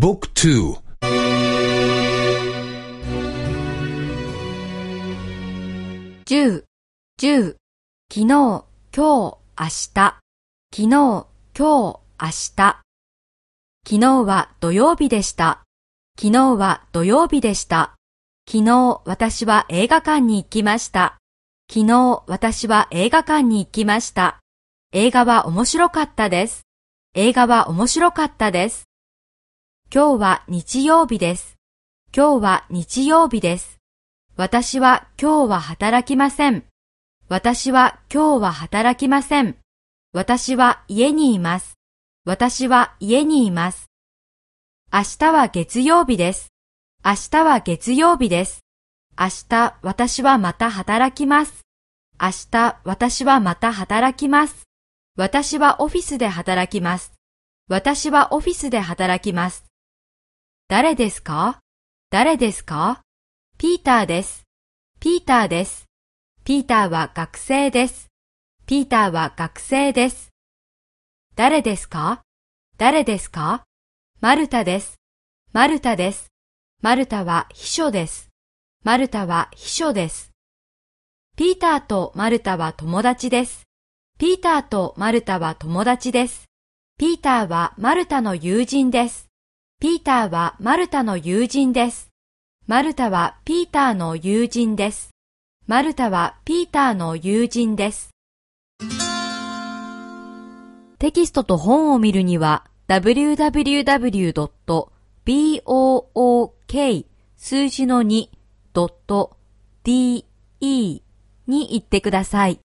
บุ๊กทู10、10、昨日、今日、明日、昨日、今日、明日。昨日は土曜日でした。昨日は土曜日でした。昨日私は映画館に行きました。昨日私は映画館に行きました。映画は面白かったです。映画は面白かったです。 今日は日曜日です。今日は日曜日です。私は今日は働きません。私は今日は働きません。私は家にいます。私は家にいます。明日は月曜日です。明日は月曜日です。明日私はまた働きます。明日私はまた働きます。私はオフィスで働きます。私はオフィスで働きます。誰ですか？誰ですか？ピーターです。ピーターです。ピーターは学生です。ピーターは学生です。誰ですか？誰ですか？マルタです。マルタです。マルタは秘書です。マルタは秘書です。ピーターとマルタは友達です。ピーターとマルタは友達です。ピーターはマルタの友人です。ピーターはマルタの友人です。マルタはピーターの友人です。マルタはピーターの友人です。テキストと本を見るには www.book 数字の 2.de に行ってください。